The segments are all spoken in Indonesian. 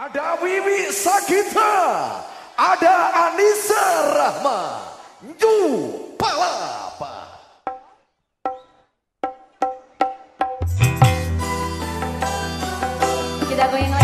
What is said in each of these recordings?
Ada Wiwi Sagita, ada Anissa Rahma, Ju Palapa. Kita goyang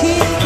tears